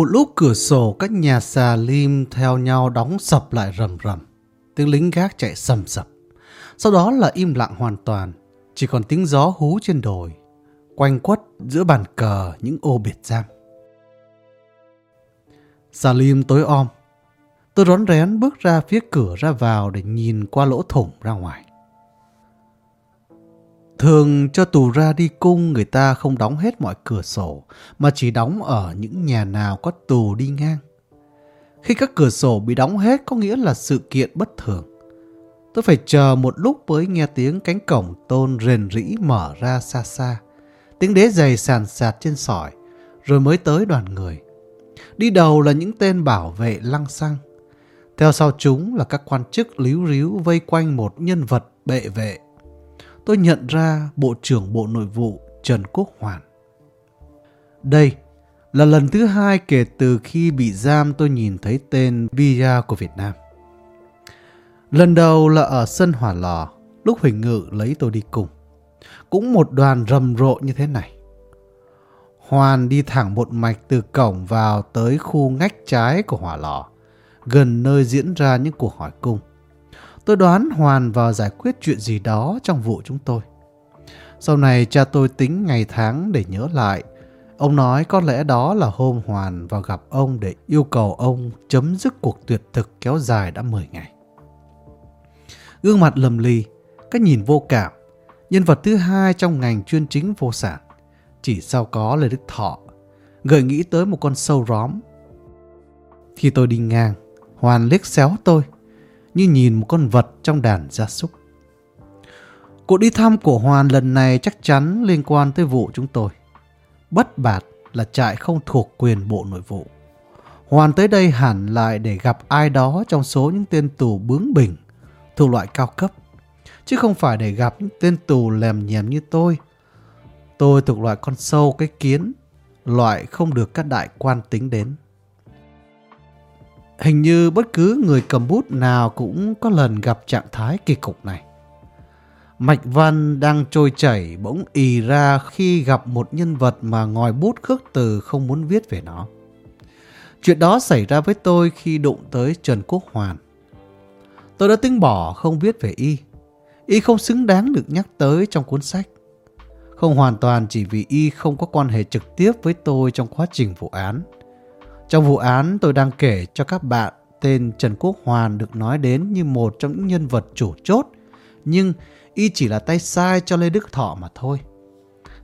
Một lúc cửa sổ các nhà xà lim theo nhau đóng sập lại rầm rầm. Tiếng lính gác chạy sầm sập. Sau đó là im lặng hoàn toàn. Chỉ còn tiếng gió hú trên đồi. Quanh quất giữa bàn cờ những ô biệt giam. Xà lim tối om. Tôi rón rén bước ra phía cửa ra vào để nhìn qua lỗ thủng ra ngoài. Thường cho tù ra đi cung, người ta không đóng hết mọi cửa sổ, mà chỉ đóng ở những nhà nào có tù đi ngang. Khi các cửa sổ bị đóng hết, có nghĩa là sự kiện bất thường. Tôi phải chờ một lúc mới nghe tiếng cánh cổng tôn rền rĩ mở ra xa xa. Tiếng đế giày sàn sạt trên sỏi, rồi mới tới đoàn người. Đi đầu là những tên bảo vệ lăng xăng. Theo sau chúng là các quan chức líu ríu vây quanh một nhân vật bệ vệ tôi nhận ra Bộ trưởng Bộ Nội vụ Trần Quốc Hoàn. Đây là lần thứ hai kể từ khi bị giam tôi nhìn thấy tên Villa của Việt Nam. Lần đầu là ở sân hỏa lò, lúc Huỳnh Ngự lấy tôi đi cùng. Cũng một đoàn rầm rộ như thế này. Hoàn đi thẳng một mạch từ cổng vào tới khu ngách trái của hỏa lò, gần nơi diễn ra những cuộc hỏi cung. Tôi đoán Hoàn vào giải quyết chuyện gì đó trong vụ chúng tôi. Sau này cha tôi tính ngày tháng để nhớ lại. Ông nói có lẽ đó là hôm Hoàn vào gặp ông để yêu cầu ông chấm dứt cuộc tuyệt thực kéo dài đã 10 ngày. Gương mặt lầm lì, cách nhìn vô cảm, nhân vật thứ hai trong ngành chuyên chính vô sản. Chỉ sau có Lê Đức Thọ, gợi nghĩ tới một con sâu róm. Khi tôi đi ngang, Hoàn liếc xéo tôi, như nhìn một con vật trong đàn gia súc. Cuộc đi thăm của Hoàn lần này chắc chắn liên quan tới vụ chúng tôi. Bất bạt là trại không thuộc quyền Bộ Nội vụ. Hoàn tới đây hẳn lại để gặp ai đó trong số những tên tù bướng bỉnh thuộc loại cao cấp, chứ không phải để gặp những tên tù lèm nhèm như tôi. Tôi thuộc loại con sâu cái kiến, loại không được các đại quan tính đến. Hình như bất cứ người cầm bút nào cũng có lần gặp trạng thái kỳ cục này. Mạch văn đang trôi chảy bỗng ì ra khi gặp một nhân vật mà ngòi bút khước từ không muốn viết về nó. Chuyện đó xảy ra với tôi khi đụng tới Trần Quốc Hoàn. Tôi đã tính bỏ không viết về y. Y không xứng đáng được nhắc tới trong cuốn sách. Không hoàn toàn chỉ vì y không có quan hệ trực tiếp với tôi trong quá trình vụ án trong vụ án tôi đang kể cho các bạn tên Trần Quốc Hoàn được nói đến như một trong những nhân vật chủ chốt, nhưng y chỉ là tay sai cho Lê Đức Thọ mà thôi.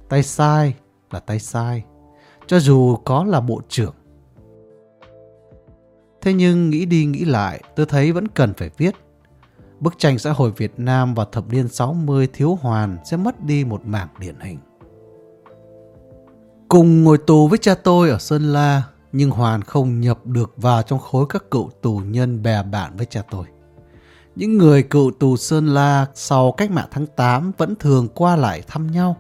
Tay sai là tay sai, cho dù có là bộ trưởng. Thế nhưng nghĩ đi nghĩ lại, tôi thấy vẫn cần phải viết. Bức tranh xã hội Việt Nam vào thập niên 60 thiếu hoàn sẽ mất đi một mảng điển hình. Cùng ngồi tù với cha tôi ở Sơn La, nhưng Hoàn không nhập được vào trong khối các cựu tù nhân bè bạn với cha tôi. Những người cựu tù Sơn La sau cách mạng tháng 8 vẫn thường qua lại thăm nhau.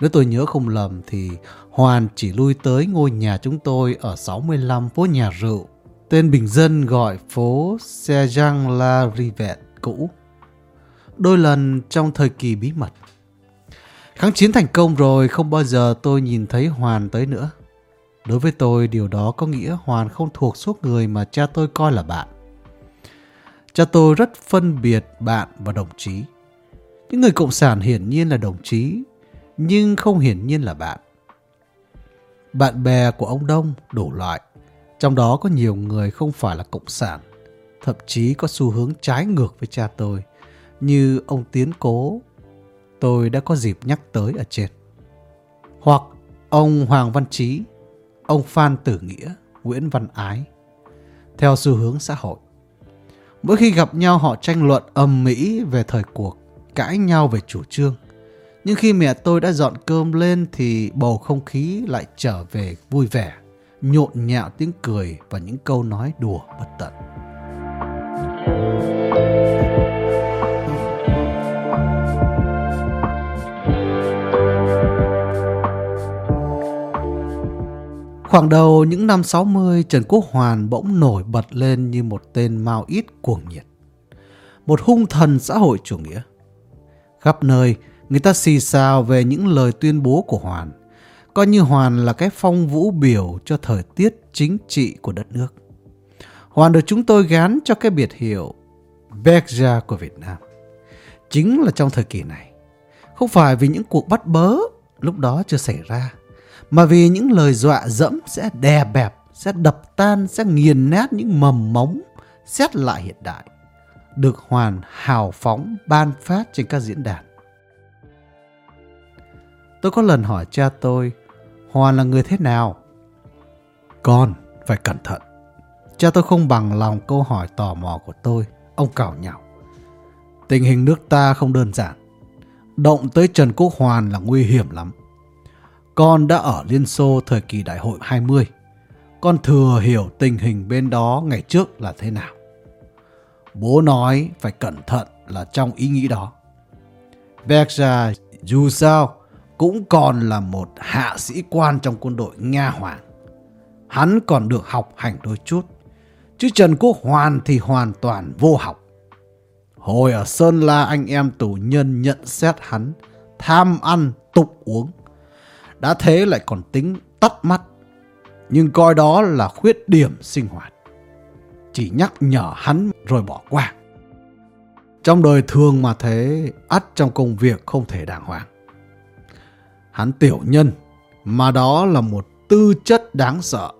Nếu tôi nhớ không lầm thì Hoàn chỉ lui tới ngôi nhà chúng tôi ở 65 phố nhà rượu. Tên bình dân gọi phố Sejang La Rivet cũ. Đôi lần trong thời kỳ bí mật. Kháng chiến thành công rồi không bao giờ tôi nhìn thấy Hoàn tới nữa. Đối với tôi, điều đó có nghĩa Hoàn không thuộc suốt người mà cha tôi coi là bạn. Cha tôi rất phân biệt bạn và đồng chí. Những người cộng sản hiển nhiên là đồng chí, nhưng không hiển nhiên là bạn. Bạn bè của ông Đông đủ loại, trong đó có nhiều người không phải là cộng sản, thậm chí có xu hướng trái ngược với cha tôi, như ông Tiến Cố, tôi đã có dịp nhắc tới ở trên. Hoặc ông Hoàng Văn Chí ông Phan Tử Nghĩa, Nguyễn Văn Ái, theo xu hướng xã hội. Mỗi khi gặp nhau họ tranh luận âm mỹ về thời cuộc, cãi nhau về chủ trương. Nhưng khi mẹ tôi đã dọn cơm lên thì bầu không khí lại trở về vui vẻ, nhộn nhạo tiếng cười và những câu nói đùa bất tận. Khoảng đầu những năm 60, Trần Quốc Hoàn bỗng nổi bật lên như một tên mau ít cuồng nhiệt. Một hung thần xã hội chủ nghĩa. Khắp nơi, người ta xì xào về những lời tuyên bố của Hoàn. coi như Hoàn là cái phong vũ biểu cho thời tiết chính trị của đất nước. Hoàn được chúng tôi gán cho cái biệt hiệu Berger của Việt Nam. Chính là trong thời kỳ này, không phải vì những cuộc bắt bớ lúc đó chưa xảy ra, mà vì những lời dọa dẫm sẽ đè bẹp, sẽ đập tan, sẽ nghiền nát những mầm mống xét lại hiện đại, được Hoàn hào phóng ban phát trên các diễn đàn. Tôi có lần hỏi cha tôi, Hoàn là người thế nào? Con phải cẩn thận. Cha tôi không bằng lòng câu hỏi tò mò của tôi. Ông cào nhạo. Tình hình nước ta không đơn giản. Động tới Trần Quốc Hoàn là nguy hiểm lắm. Con đã ở Liên Xô thời kỳ đại hội 20. Con thừa hiểu tình hình bên đó ngày trước là thế nào. Bố nói phải cẩn thận là trong ý nghĩ đó. Berger dù sao cũng còn là một hạ sĩ quan trong quân đội Nga Hoàng. Hắn còn được học hành đôi chút. Chứ Trần Quốc Hoàn thì hoàn toàn vô học. Hồi ở Sơn La anh em tù nhân nhận xét hắn tham ăn, tục uống. Đã thế lại còn tính tắt mắt. Nhưng coi đó là khuyết điểm sinh hoạt. Chỉ nhắc nhở hắn rồi bỏ qua. Trong đời thường mà thế, ắt trong công việc không thể đàng hoàng. Hắn tiểu nhân, mà đó là một tư chất đáng sợ.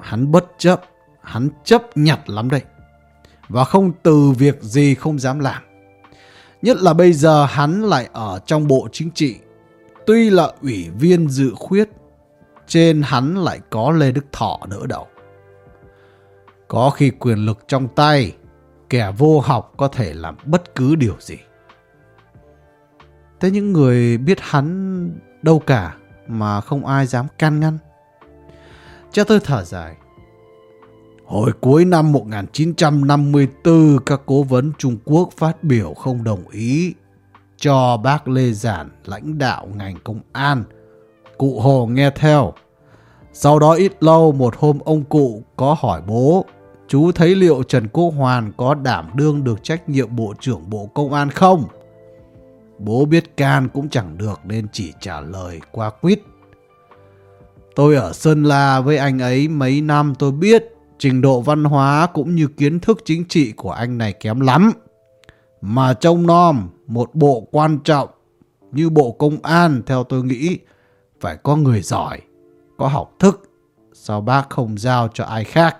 Hắn bất chấp, hắn chấp nhặt lắm đây. Và không từ việc gì không dám làm. Nhất là bây giờ hắn lại ở trong bộ chính trị. Tuy là ủy viên dự khuyết, trên hắn lại có Lê Đức Thọ đỡ đầu. Có khi quyền lực trong tay, kẻ vô học có thể làm bất cứ điều gì. Thế những người biết hắn đâu cả mà không ai dám can ngăn. Cha tôi thở dài. Hồi cuối năm 1954, các cố vấn Trung Quốc phát biểu không đồng ý cho bác Lê Giản lãnh đạo ngành công an. Cụ Hồ nghe theo. Sau đó ít lâu một hôm ông cụ có hỏi bố, chú thấy liệu Trần Quốc Hoàn có đảm đương được trách nhiệm Bộ trưởng Bộ Công an không? Bố biết can cũng chẳng được nên chỉ trả lời qua quýt. Tôi ở Sơn La với anh ấy mấy năm tôi biết trình độ văn hóa cũng như kiến thức chính trị của anh này kém lắm. Mà trông nom một bộ quan trọng như bộ công an theo tôi nghĩ phải có người giỏi, có học thức. Sao bác không giao cho ai khác?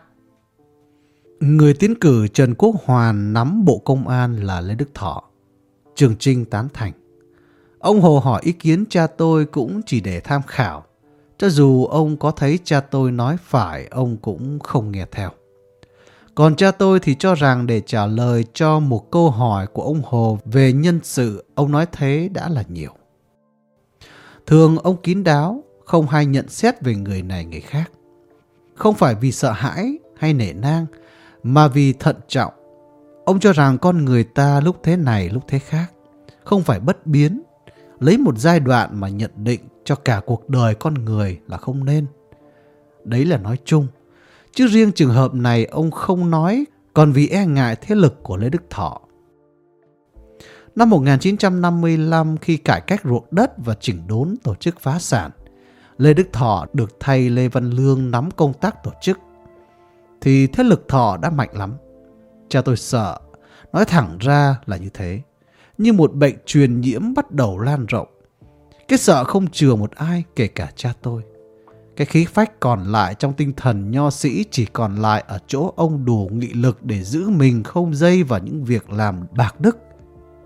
Người tiến cử Trần Quốc Hoàn nắm bộ công an là Lê Đức Thọ. Trường Trinh tán thành. Ông Hồ hỏi ý kiến cha tôi cũng chỉ để tham khảo. Cho dù ông có thấy cha tôi nói phải, ông cũng không nghe theo. Còn cha tôi thì cho rằng để trả lời cho một câu hỏi của ông Hồ về nhân sự, ông nói thế đã là nhiều. Thường ông kín đáo, không hay nhận xét về người này người khác. Không phải vì sợ hãi hay nể nang, mà vì thận trọng. Ông cho rằng con người ta lúc thế này lúc thế khác, không phải bất biến, lấy một giai đoạn mà nhận định cho cả cuộc đời con người là không nên. Đấy là nói chung. Chứ riêng trường hợp này ông không nói còn vì e ngại thế lực của Lê Đức Thọ. Năm 1955 khi cải cách ruộng đất và chỉnh đốn tổ chức phá sản, Lê Đức Thọ được thay Lê Văn Lương nắm công tác tổ chức. Thì thế lực Thọ đã mạnh lắm. Cha tôi sợ, nói thẳng ra là như thế. Như một bệnh truyền nhiễm bắt đầu lan rộng. Cái sợ không chừa một ai kể cả cha tôi. Cái khí phách còn lại trong tinh thần nho sĩ chỉ còn lại ở chỗ ông đủ nghị lực để giữ mình không dây vào những việc làm bạc đức.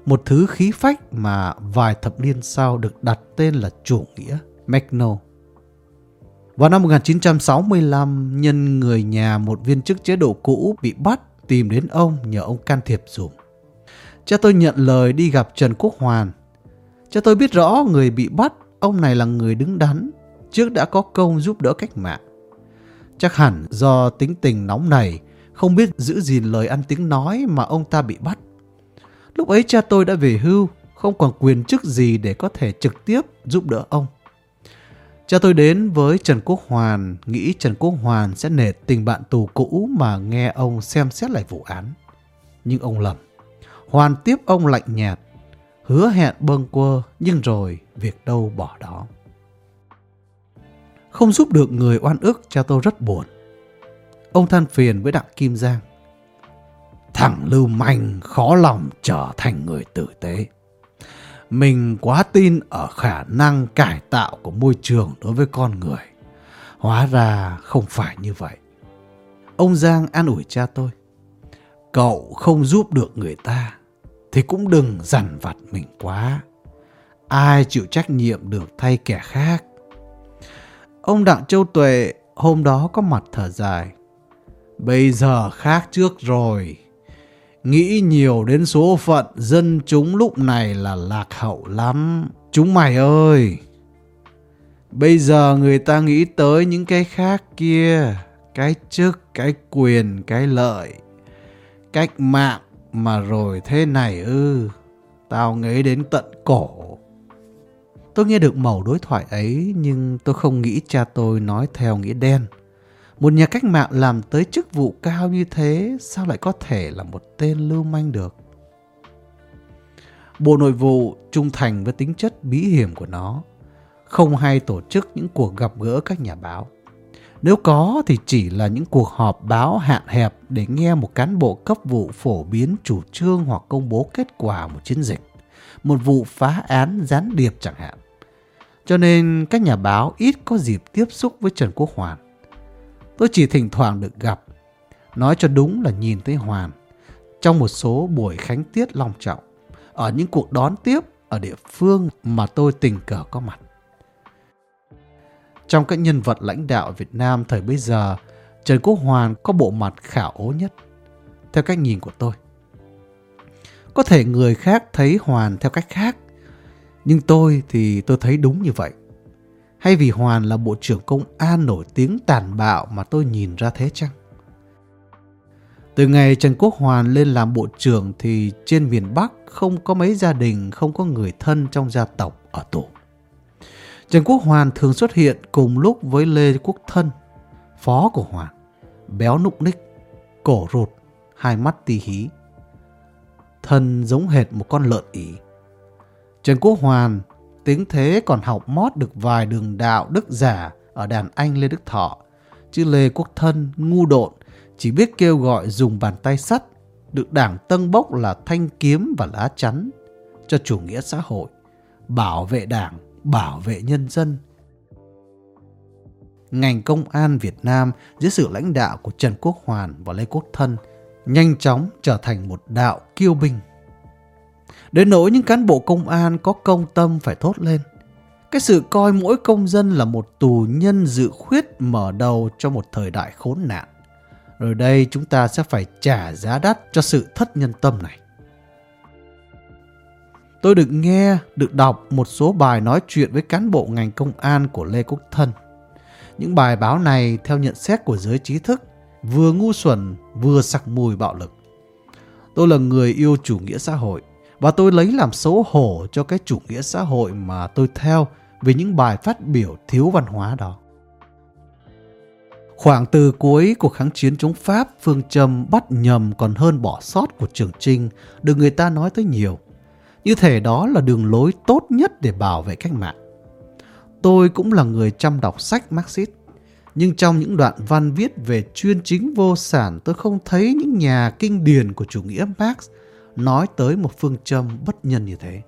Một thứ khí phách mà vài thập niên sau được đặt tên là chủ nghĩa Magno. Vào năm 1965, nhân người nhà một viên chức chế độ cũ bị bắt tìm đến ông nhờ ông can thiệp dùm. Cha tôi nhận lời đi gặp Trần Quốc Hoàn. Cha tôi biết rõ người bị bắt, ông này là người đứng đắn, trước đã có công giúp đỡ cách mạng. Chắc hẳn do tính tình nóng này, không biết giữ gìn lời ăn tiếng nói mà ông ta bị bắt. Lúc ấy cha tôi đã về hưu, không còn quyền chức gì để có thể trực tiếp giúp đỡ ông. Cha tôi đến với Trần Quốc Hoàn, nghĩ Trần Quốc Hoàn sẽ nể tình bạn tù cũ mà nghe ông xem xét lại vụ án. Nhưng ông lầm. Hoàn tiếp ông lạnh nhạt, hứa hẹn bâng quơ, nhưng rồi việc đâu bỏ đó. Không giúp được người oan ức cha tôi rất buồn. Ông than phiền với Đặng Kim Giang. Thằng Lưu Manh khó lòng trở thành người tử tế. Mình quá tin ở khả năng cải tạo của môi trường đối với con người. Hóa ra không phải như vậy. Ông Giang an ủi cha tôi. Cậu không giúp được người ta thì cũng đừng dằn vặt mình quá. Ai chịu trách nhiệm được thay kẻ khác. Ông Đặng Châu Tuệ hôm đó có mặt thở dài. Bây giờ khác trước rồi. Nghĩ nhiều đến số phận dân chúng lúc này là lạc hậu lắm. Chúng mày ơi! Bây giờ người ta nghĩ tới những cái khác kia. Cái chức, cái quyền, cái lợi. Cách mạng mà rồi thế này ư. Tao nghĩ đến tận cổ. Tôi nghe được mẩu đối thoại ấy nhưng tôi không nghĩ cha tôi nói theo nghĩa đen. Một nhà cách mạng làm tới chức vụ cao như thế sao lại có thể là một tên lưu manh được? Bộ Nội vụ trung thành với tính chất bí hiểm của nó, không hay tổ chức những cuộc gặp gỡ các nhà báo. Nếu có thì chỉ là những cuộc họp báo hạn hẹp để nghe một cán bộ cấp vụ phổ biến chủ trương hoặc công bố kết quả một chiến dịch, một vụ phá án gián điệp chẳng hạn. Cho nên các nhà báo ít có dịp tiếp xúc với Trần Quốc Hoàn. Tôi chỉ thỉnh thoảng được gặp, nói cho đúng là nhìn thấy Hoàn trong một số buổi khánh tiết long trọng, ở những cuộc đón tiếp ở địa phương mà tôi tình cờ có mặt. Trong các nhân vật lãnh đạo Việt Nam thời bấy giờ, Trần Quốc Hoàn có bộ mặt khảo ố nhất, theo cách nhìn của tôi. Có thể người khác thấy Hoàn theo cách khác, nhưng tôi thì tôi thấy đúng như vậy. Hay vì Hoàn là bộ trưởng công an nổi tiếng tàn bạo mà tôi nhìn ra thế chăng? Từ ngày Trần Quốc Hoàn lên làm bộ trưởng thì trên miền Bắc không có mấy gia đình, không có người thân trong gia tộc ở tù. Trần Quốc Hoàn thường xuất hiện cùng lúc với Lê Quốc Thân, phó của Hoàn, béo nụng ních, cổ rụt, hai mắt tì hí. Thân giống hệt một con lợn ỉ. Trần Quốc Hoàn tiếng thế còn học mót được vài đường đạo đức giả ở đàn anh Lê Đức Thọ, chứ Lê Quốc Thân ngu độn chỉ biết kêu gọi dùng bàn tay sắt được đảng tân bốc là thanh kiếm và lá chắn cho chủ nghĩa xã hội, bảo vệ đảng bảo vệ nhân dân. Ngành công an Việt Nam dưới sự lãnh đạo của Trần Quốc Hoàn và Lê Quốc Thân nhanh chóng trở thành một đạo kiêu binh. Đến nỗi những cán bộ công an có công tâm phải thốt lên. Cái sự coi mỗi công dân là một tù nhân dự khuyết mở đầu cho một thời đại khốn nạn. Rồi đây chúng ta sẽ phải trả giá đắt cho sự thất nhân tâm này. Tôi được nghe, được đọc một số bài nói chuyện với cán bộ ngành công an của Lê Quốc Thân. Những bài báo này theo nhận xét của giới trí thức, vừa ngu xuẩn vừa sặc mùi bạo lực. Tôi là người yêu chủ nghĩa xã hội và tôi lấy làm xấu hổ cho cái chủ nghĩa xã hội mà tôi theo vì những bài phát biểu thiếu văn hóa đó. Khoảng từ cuối cuộc kháng chiến chống Pháp, phương châm bắt nhầm còn hơn bỏ sót của Trường Trinh được người ta nói tới nhiều. Như thể đó là đường lối tốt nhất để bảo vệ cách mạng. Tôi cũng là người chăm đọc sách Marxist, nhưng trong những đoạn văn viết về chuyên chính vô sản tôi không thấy những nhà kinh điển của chủ nghĩa Marx nói tới một phương châm bất nhân như thế.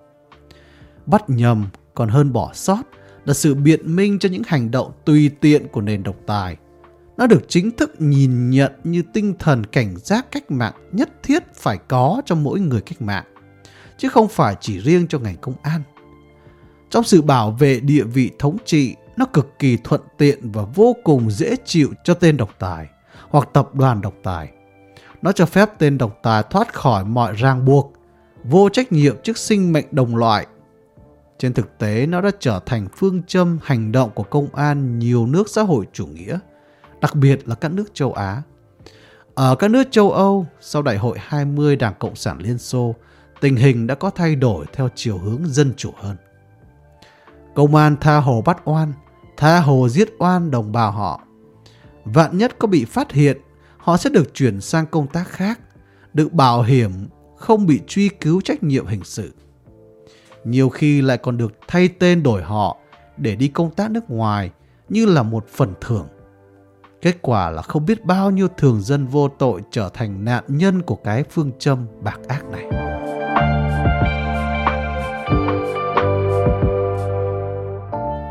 Bắt nhầm còn hơn bỏ sót là sự biện minh cho những hành động tùy tiện của nền độc tài. Nó được chính thức nhìn nhận như tinh thần cảnh giác cách mạng nhất thiết phải có cho mỗi người cách mạng chứ không phải chỉ riêng cho ngành công an. Trong sự bảo vệ địa vị thống trị, nó cực kỳ thuận tiện và vô cùng dễ chịu cho tên độc tài hoặc tập đoàn độc tài. Nó cho phép tên độc tài thoát khỏi mọi ràng buộc, vô trách nhiệm trước sinh mệnh đồng loại. Trên thực tế, nó đã trở thành phương châm hành động của công an nhiều nước xã hội chủ nghĩa, đặc biệt là các nước châu Á. Ở các nước châu Âu, sau Đại hội 20 Đảng Cộng sản Liên Xô, tình hình đã có thay đổi theo chiều hướng dân chủ hơn. Công an tha hồ bắt oan, tha hồ giết oan đồng bào họ. Vạn nhất có bị phát hiện, họ sẽ được chuyển sang công tác khác, được bảo hiểm không bị truy cứu trách nhiệm hình sự. Nhiều khi lại còn được thay tên đổi họ để đi công tác nước ngoài như là một phần thưởng. Kết quả là không biết bao nhiêu thường dân vô tội trở thành nạn nhân của cái phương châm bạc ác này.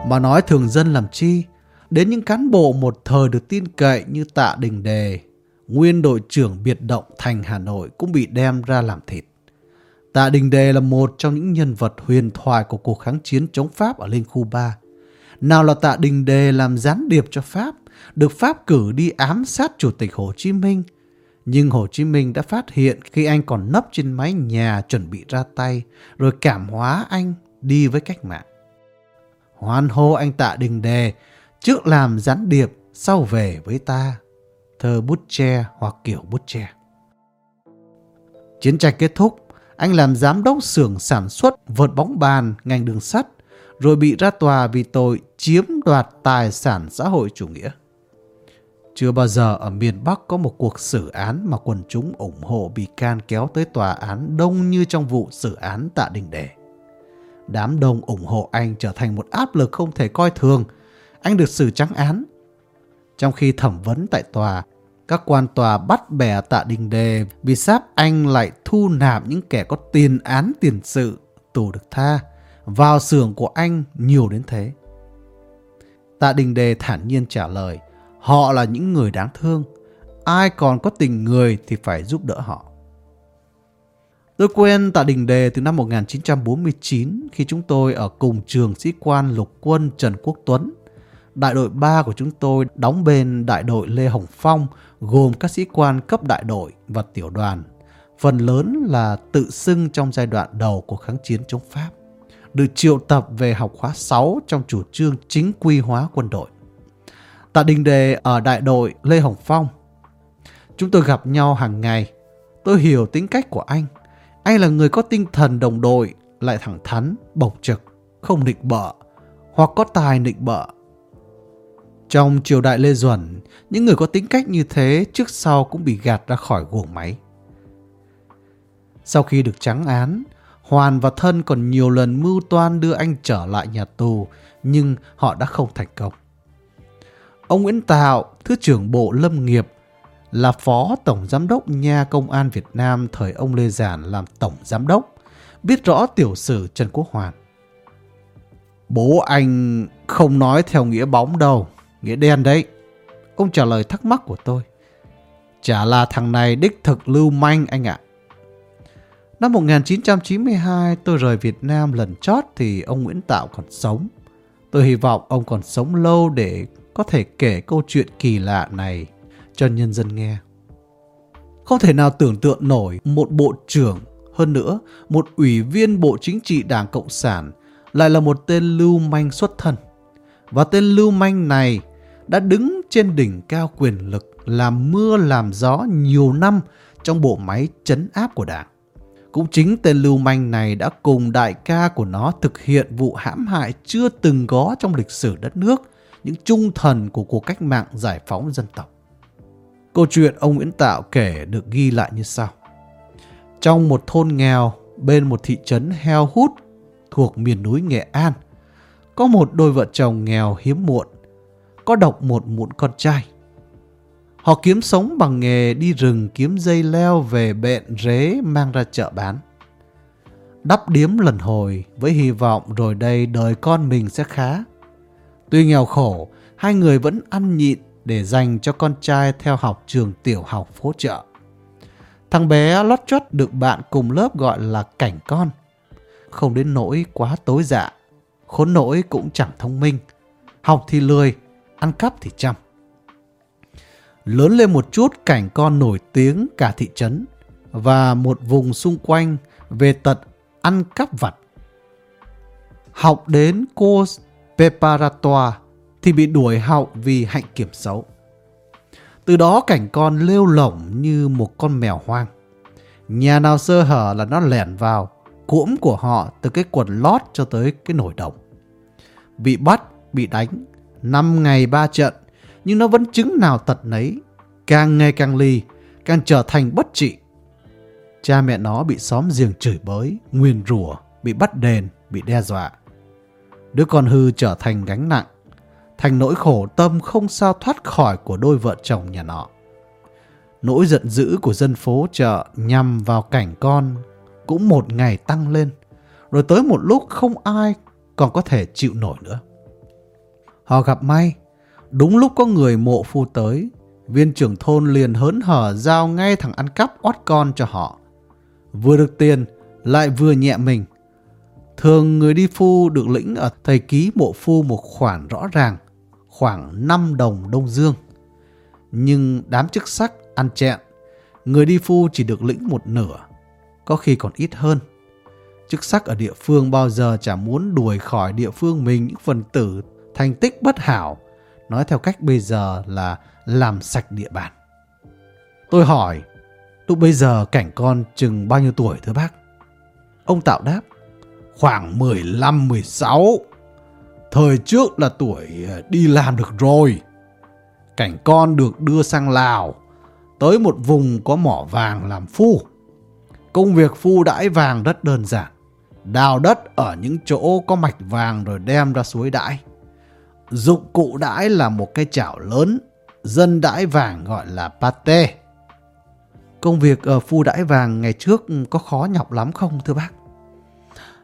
Mà nói thường dân làm chi, đến những cán bộ một thời được tin cậy như Tạ Đình Đề, nguyên đội trưởng biệt động thành Hà Nội cũng bị đem ra làm thịt. Tạ Đình Đề là một trong những nhân vật huyền thoại của cuộc kháng chiến chống Pháp ở Liên khu 3. Nào là Tạ Đình Đề làm gián điệp cho Pháp, được Pháp cử đi ám sát Chủ tịch Hồ Chí Minh. Nhưng Hồ Chí Minh đã phát hiện khi anh còn nấp trên mái nhà chuẩn bị ra tay, rồi cảm hóa anh đi với cách mạng. Hoan hô anh Tạ Đình Đề, trước làm gián điệp, sau về với ta. Thơ bút tre hoặc kiểu bút tre. Chiến tranh kết thúc, anh làm giám đốc xưởng sản xuất vợt bóng bàn ngành đường sắt, rồi bị ra tòa vì tội chiếm đoạt tài sản xã hội chủ nghĩa. Chưa bao giờ ở miền Bắc có một cuộc xử án mà quần chúng ủng hộ bị can kéo tới tòa án đông như trong vụ xử án tạ đình đề. Đám đông ủng hộ anh trở thành một áp lực không thể coi thường. Anh được xử trắng án. Trong khi thẩm vấn tại tòa, các quan tòa bắt bẻ tạ đình đề vì sáp anh lại thu nạp những kẻ có tiền án tiền sự, tù được tha, vào xưởng của anh nhiều đến thế. Tạ đình đề thản nhiên trả lời, họ là những người đáng thương. Ai còn có tình người thì phải giúp đỡ họ. Tôi quen Tạ Đình Đề từ năm 1949 khi chúng tôi ở cùng trường sĩ quan lục quân Trần Quốc Tuấn. Đại đội 3 của chúng tôi đóng bên đại đội Lê Hồng Phong, gồm các sĩ quan cấp đại đội và tiểu đoàn. Phần lớn là tự xưng trong giai đoạn đầu của kháng chiến chống Pháp. Được triệu tập về học khóa 6 trong chủ trương chính quy hóa quân đội. Tạ Đình Đề ở đại đội Lê Hồng Phong. Chúng tôi gặp nhau hàng ngày. Tôi hiểu tính cách của anh. Anh là người có tinh thần đồng đội, lại thẳng thắn, bộc trực, không nịnh bợ, hoặc có tài nịnh bợ. Trong triều đại Lê Duẩn, những người có tính cách như thế trước sau cũng bị gạt ra khỏi guồng máy. Sau khi được trắng án, Hoàn và Thân còn nhiều lần mưu toan đưa anh trở lại nhà tù, nhưng họ đã không thành công. Ông Nguyễn Tạo, Thứ trưởng Bộ Lâm nghiệp, là Phó Tổng Giám đốc Nha Công an Việt Nam thời ông Lê Giản làm Tổng Giám đốc, biết rõ tiểu sử Trần Quốc Hoàn. Bố anh không nói theo nghĩa bóng đâu, nghĩa đen đấy. Ông trả lời thắc mắc của tôi. Chả là thằng này đích thực lưu manh anh ạ. Năm 1992 tôi rời Việt Nam lần chót thì ông Nguyễn Tạo còn sống. Tôi hy vọng ông còn sống lâu để có thể kể câu chuyện kỳ lạ này cho nhân dân nghe. Không thể nào tưởng tượng nổi một bộ trưởng, hơn nữa một ủy viên Bộ Chính trị Đảng Cộng sản lại là một tên lưu manh xuất thân. Và tên lưu manh này đã đứng trên đỉnh cao quyền lực làm mưa làm gió nhiều năm trong bộ máy chấn áp của đảng. Cũng chính tên lưu manh này đã cùng đại ca của nó thực hiện vụ hãm hại chưa từng có trong lịch sử đất nước, những trung thần của cuộc cách mạng giải phóng dân tộc. Câu chuyện ông Nguyễn Tạo kể được ghi lại như sau. Trong một thôn nghèo bên một thị trấn heo hút thuộc miền núi Nghệ An, có một đôi vợ chồng nghèo hiếm muộn, có độc một muộn con trai. Họ kiếm sống bằng nghề đi rừng kiếm dây leo về bện rế mang ra chợ bán. Đắp điếm lần hồi với hy vọng rồi đây đời con mình sẽ khá. Tuy nghèo khổ, hai người vẫn ăn nhịn để dành cho con trai theo học trường tiểu học phố chợ. Thằng bé lót chót được bạn cùng lớp gọi là cảnh con. Không đến nỗi quá tối dạ, khốn nỗi cũng chẳng thông minh. Học thì lười, ăn cắp thì chăm. Lớn lên một chút cảnh con nổi tiếng cả thị trấn và một vùng xung quanh về tật ăn cắp vặt. Học đến cô preparatoire thì bị đuổi học vì hạnh kiểm xấu. Từ đó cảnh con lêu lỏng như một con mèo hoang. Nhà nào sơ hở là nó lẻn vào, cuỗm của họ từ cái quần lót cho tới cái nồi đồng. Bị bắt, bị đánh, 5 ngày 3 trận, nhưng nó vẫn chứng nào tật nấy, càng ngày càng ly, càng trở thành bất trị. Cha mẹ nó bị xóm giềng chửi bới, nguyền rủa, bị bắt đền, bị đe dọa. Đứa con hư trở thành gánh nặng, thành nỗi khổ tâm không sao thoát khỏi của đôi vợ chồng nhà nọ. Nỗi giận dữ của dân phố chợ nhằm vào cảnh con cũng một ngày tăng lên, rồi tới một lúc không ai còn có thể chịu nổi nữa. Họ gặp may, đúng lúc có người mộ phu tới, viên trưởng thôn liền hớn hở giao ngay thằng ăn cắp oát con cho họ. Vừa được tiền, lại vừa nhẹ mình. Thường người đi phu được lĩnh ở thầy ký mộ phu một khoản rõ ràng, khoảng 5 đồng Đông Dương. Nhưng đám chức sắc ăn chẹn, người đi phu chỉ được lĩnh một nửa, có khi còn ít hơn. Chức sắc ở địa phương bao giờ chả muốn đuổi khỏi địa phương mình những phần tử thành tích bất hảo, nói theo cách bây giờ là làm sạch địa bàn. Tôi hỏi, lúc bây giờ cảnh con chừng bao nhiêu tuổi thưa bác? Ông Tạo đáp, khoảng 15-16. Thời trước là tuổi ờ, đi làm được rồi. Cảnh con được đưa sang Lào, tới một vùng có mỏ vàng làm phu. Công việc phu đãi vàng rất đơn giản. Đào đất ở những chỗ có mạch vàng rồi đem ra suối đãi. Dụng cụ đãi là một cái chảo lớn, dân đãi vàng gọi là pate. Công việc ở phu đãi vàng ngày trước ừ, có khó nhọc lắm không thưa bác?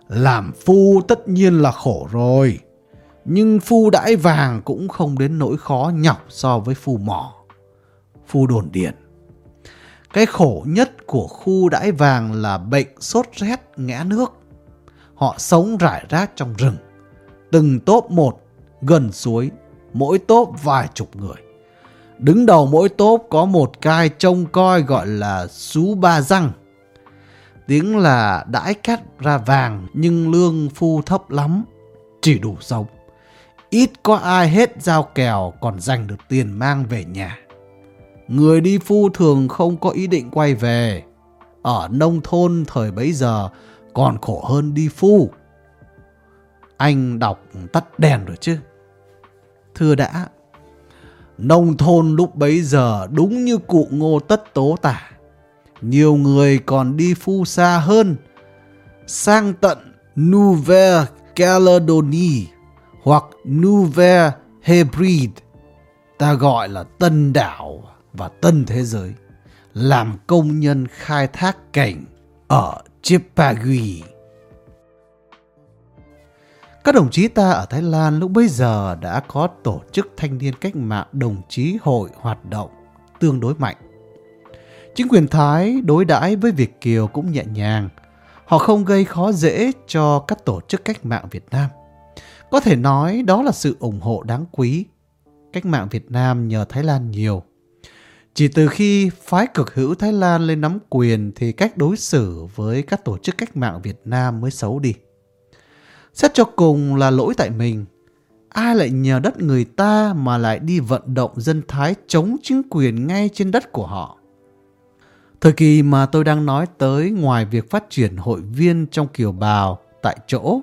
Làm phu tất nhiên là khổ rồi. Nhưng phu đãi vàng cũng không đến nỗi khó nhọc so với phu mỏ. Phu đồn điện. Cái khổ nhất của khu đãi vàng là bệnh sốt rét ngã nước. Họ sống rải rác trong rừng. Từng tốp một, gần suối, mỗi tốp vài chục người. Đứng đầu mỗi tốp có một cai trông coi gọi là sú ba răng. Tiếng là đãi cắt ra vàng nhưng lương phu thấp lắm, chỉ đủ sống. Ít có ai hết giao kèo còn giành được tiền mang về nhà. Người đi phu thường không có ý định quay về. Ở nông thôn thời bấy giờ còn khổ hơn đi phu. Anh đọc tắt đèn rồi chứ? Thưa đã, nông thôn lúc bấy giờ đúng như cụ ngô tất tố tả. Nhiều người còn đi phu xa hơn, sang tận Nouvelle Caledonie hoặc Nouvelle Hebride, ta gọi là Tân Đảo và Tân Thế Giới, làm công nhân khai thác cảnh ở Chipagui. Các đồng chí ta ở Thái Lan lúc bấy giờ đã có tổ chức thanh niên cách mạng đồng chí hội hoạt động tương đối mạnh. Chính quyền Thái đối đãi với Việt Kiều cũng nhẹ nhàng. Họ không gây khó dễ cho các tổ chức cách mạng Việt Nam. Có thể nói đó là sự ủng hộ đáng quý. Cách mạng Việt Nam nhờ Thái Lan nhiều. Chỉ từ khi phái cực hữu Thái Lan lên nắm quyền thì cách đối xử với các tổ chức cách mạng Việt Nam mới xấu đi. Xét cho cùng là lỗi tại mình. Ai lại nhờ đất người ta mà lại đi vận động dân Thái chống chính quyền ngay trên đất của họ? Thời kỳ mà tôi đang nói tới ngoài việc phát triển hội viên trong kiều bào tại chỗ,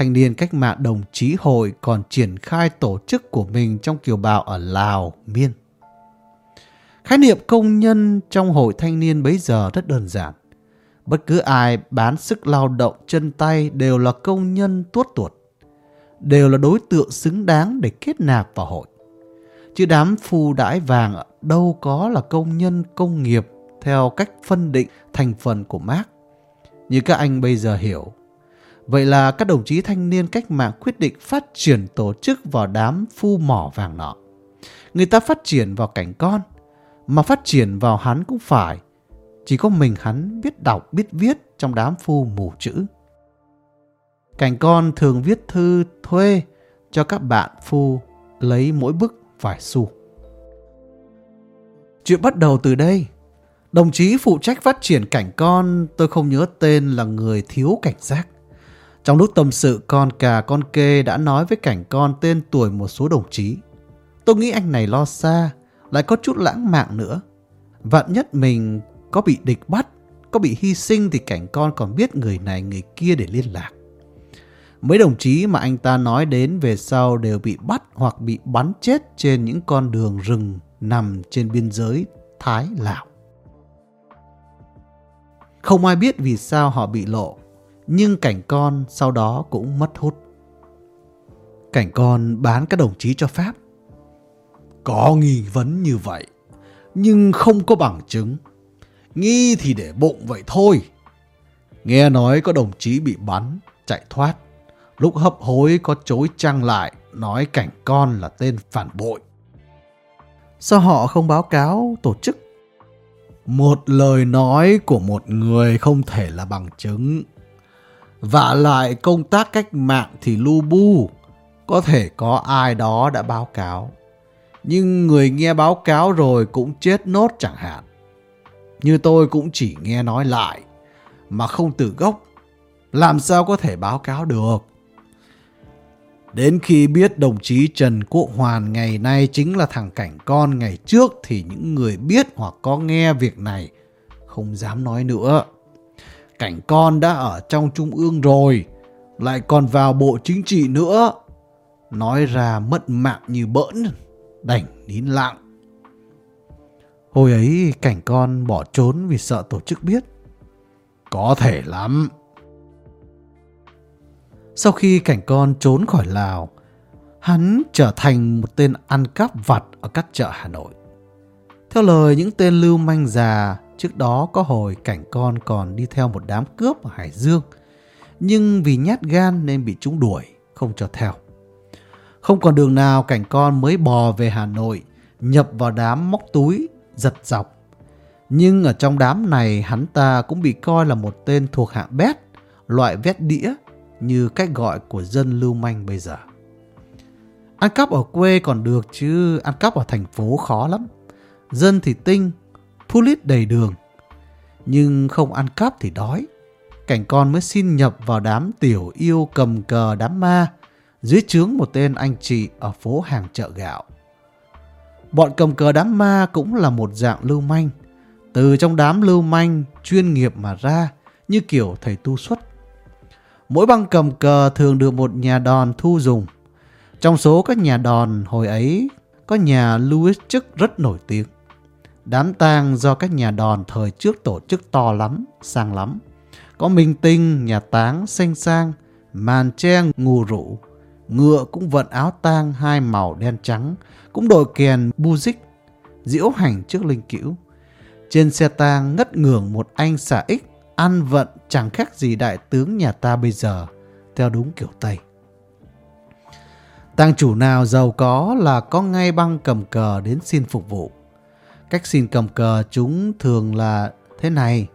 thanh niên cách mạng đồng chí hội còn triển khai tổ chức của mình trong kiều bào ở Lào, Miên. Khái niệm công nhân trong hội thanh niên bấy giờ rất đơn giản. Bất cứ ai bán sức lao động chân tay đều là công nhân tuốt tuột, đều là đối tượng xứng đáng để kết nạp vào hội. Chứ đám phu đãi vàng đâu có là công nhân công nghiệp theo cách phân định thành phần của Marx. Như các anh bây giờ hiểu. Vậy là các đồng chí thanh niên cách mạng quyết định phát triển tổ chức vào đám phu mỏ vàng nọ. Người ta phát triển vào cảnh con, mà phát triển vào hắn cũng phải. Chỉ có mình hắn biết đọc biết viết trong đám phu mù chữ. Cảnh con thường viết thư thuê cho các bạn phu lấy mỗi bức vài xu. Chuyện bắt đầu từ đây. Đồng chí phụ trách phát triển cảnh con, tôi không nhớ tên là người thiếu cảnh giác. Trong lúc tâm sự con cà con kê đã nói với cảnh con tên tuổi một số đồng chí. Tôi nghĩ anh này lo xa, lại có chút lãng mạn nữa. Vạn nhất mình có bị địch bắt, có bị hy sinh thì cảnh con còn biết người này người kia để liên lạc. Mấy đồng chí mà anh ta nói đến về sau đều bị bắt hoặc bị bắn chết trên những con đường rừng nằm trên biên giới Thái-Lào. Không ai biết vì sao họ bị lộ, nhưng cảnh con sau đó cũng mất hút. Cảnh con bán các đồng chí cho Pháp. Có nghi vấn như vậy, nhưng không có bằng chứng. Nghi thì để bụng vậy thôi. Nghe nói có đồng chí bị bắn, chạy thoát. Lúc hấp hối có chối trăng lại, nói cảnh con là tên phản bội. Sao họ không báo cáo tổ chức? Một lời nói của một người không thể là bằng chứng. Và lại công tác cách mạng thì lu bu, có thể có ai đó đã báo cáo. Nhưng người nghe báo cáo rồi cũng chết nốt chẳng hạn. Như tôi cũng chỉ nghe nói lại, mà không từ gốc. Làm sao có thể báo cáo được? Đến khi biết đồng chí Trần Quốc Hoàn ngày nay chính là thằng cảnh con ngày trước thì những người biết hoặc có nghe việc này không dám nói nữa. Cảnh con đã ở trong trung ương rồi, lại còn vào bộ chính trị nữa. Nói ra mất mạng như bỡn, đành nín lặng. Hồi ấy cảnh con bỏ trốn vì sợ tổ chức biết. Có thể lắm. Sau khi cảnh con trốn khỏi Lào, hắn trở thành một tên ăn cắp vặt ở các chợ Hà Nội. Theo lời những tên lưu manh già, trước đó có hồi cảnh con còn đi theo một đám cướp ở Hải Dương, nhưng vì nhát gan nên bị chúng đuổi, không cho theo. Không còn đường nào cảnh con mới bò về Hà Nội, nhập vào đám móc túi, giật dọc. Nhưng ở trong đám này hắn ta cũng bị coi là một tên thuộc hạng bét, loại vét đĩa như cách gọi của dân lưu manh bây giờ. Ăn cắp ở quê còn được chứ ăn cắp ở thành phố khó lắm. Dân thì tinh, pulit đầy đường. Nhưng không ăn cắp thì đói. Cảnh con mới xin nhập vào đám tiểu yêu cầm cờ đám ma dưới trướng một tên anh chị ở phố hàng chợ gạo. Bọn cầm cờ đám ma cũng là một dạng lưu manh. Từ trong đám lưu manh chuyên nghiệp mà ra như kiểu thầy tu xuất Mỗi băng cầm cờ thường được một nhà đòn thu dùng. Trong số các nhà đòn hồi ấy, có nhà Louis chức rất nổi tiếng. Đám tang do các nhà đòn thời trước tổ chức to lắm, sang lắm. Có minh tinh, nhà táng, xanh sang, màn tre ngù rủ. Ngựa cũng vận áo tang hai màu đen trắng, cũng đội kèn buzik, diễu hành trước linh cữu. Trên xe tang ngất ngưởng một anh xả ích ăn vận chẳng khác gì đại tướng nhà ta bây giờ, theo đúng kiểu Tây. Tang chủ nào giàu có là có ngay băng cầm cờ đến xin phục vụ. Cách xin cầm cờ chúng thường là thế này.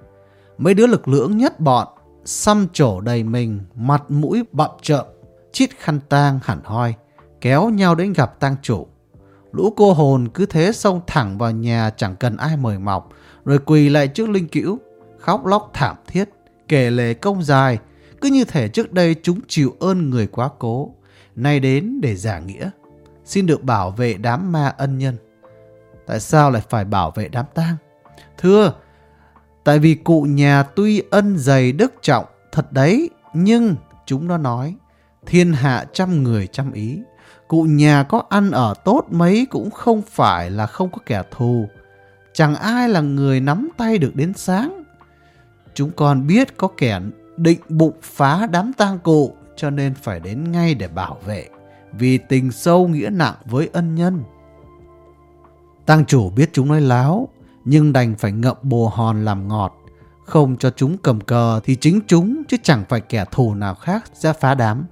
Mấy đứa lực lưỡng nhất bọn, xăm trổ đầy mình, mặt mũi bậm trợm, chít khăn tang hẳn hoi, kéo nhau đến gặp tang chủ. Lũ cô hồn cứ thế xông thẳng vào nhà chẳng cần ai mời mọc, rồi quỳ lại trước linh cữu, khóc lóc thảm thiết, kể lệ công dài, cứ như thể trước đây chúng chịu ơn người quá cố, nay đến để giả nghĩa, xin được bảo vệ đám ma ân nhân. Tại sao lại phải bảo vệ đám tang? Thưa, tại vì cụ nhà tuy ân dày đức trọng, thật đấy, nhưng chúng nó nói, thiên hạ trăm người trăm ý, cụ nhà có ăn ở tốt mấy cũng không phải là không có kẻ thù. Chẳng ai là người nắm tay được đến sáng. Chúng con biết có kẻ định bụng phá đám tang cụ cho nên phải đến ngay để bảo vệ vì tình sâu nghĩa nặng với ân nhân. Tang chủ biết chúng nói láo nhưng đành phải ngậm bồ hòn làm ngọt không cho chúng cầm cờ thì chính chúng chứ chẳng phải kẻ thù nào khác ra phá đám.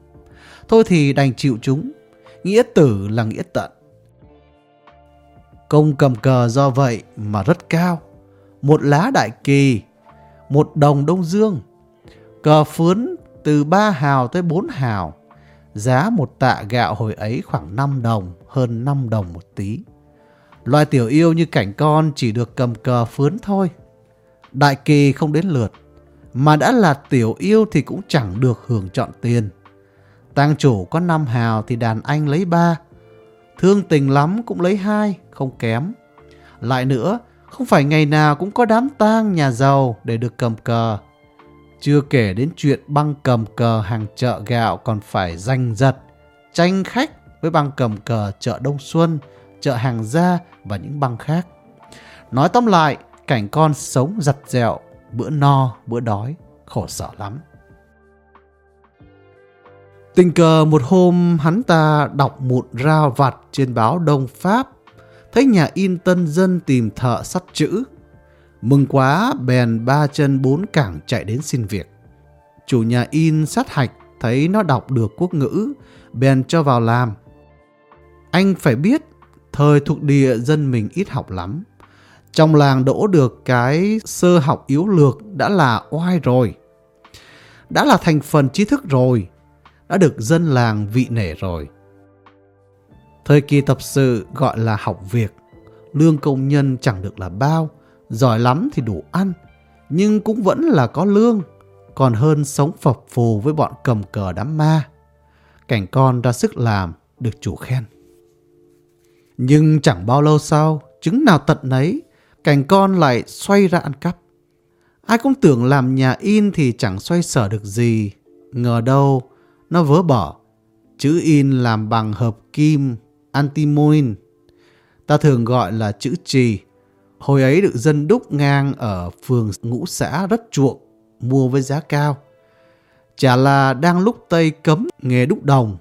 Thôi thì đành chịu chúng, nghĩa tử là nghĩa tận. Công cầm cờ do vậy mà rất cao. Một lá đại kỳ một đồng Đông Dương. Cờ phướn từ 3 hào tới 4 hào. Giá một tạ gạo hồi ấy khoảng 5 đồng, hơn 5 đồng một tí. Loài tiểu yêu như cảnh con chỉ được cầm cờ phướn thôi. Đại kỳ không đến lượt. Mà đã là tiểu yêu thì cũng chẳng được hưởng chọn tiền. Tang chủ có 5 hào thì đàn anh lấy 3. Thương tình lắm cũng lấy 2, không kém. Lại nữa, không phải ngày nào cũng có đám tang nhà giàu để được cầm cờ. Chưa kể đến chuyện băng cầm cờ hàng chợ gạo còn phải giành giật, tranh khách với băng cầm cờ chợ Đông Xuân, chợ hàng gia và những băng khác. Nói tóm lại, cảnh con sống giặt dẹo, bữa no, bữa đói, khổ sở lắm. Tình cờ một hôm hắn ta đọc một rao vặt trên báo Đông Pháp, thấy nhà in tân dân tìm thợ sắt chữ. Mừng quá, bèn ba chân bốn cẳng chạy đến xin việc. Chủ nhà in sát hạch thấy nó đọc được quốc ngữ, bèn cho vào làm. Anh phải biết, thời thuộc địa dân mình ít học lắm. Trong làng đỗ được cái sơ học yếu lược đã là oai rồi. Đã là thành phần trí thức rồi. Đã được dân làng vị nể rồi. Thời kỳ tập sự gọi là học việc. Lương công nhân chẳng được là bao. Giỏi lắm thì đủ ăn. Nhưng cũng vẫn là có lương. Còn hơn sống phập phù với bọn cầm cờ đám ma. Cảnh con ra sức làm, được chủ khen. Nhưng chẳng bao lâu sau, chứng nào tận nấy, cảnh con lại xoay ra ăn cắp. Ai cũng tưởng làm nhà in thì chẳng xoay sở được gì. Ngờ đâu, nó vớ bỏ. Chữ in làm bằng hợp kim, antimoin. Ta thường gọi là chữ trì. Hồi ấy được dân đúc ngang ở phường ngũ xã rất chuộng, mua với giá cao. Chả là đang lúc Tây cấm nghề đúc đồng.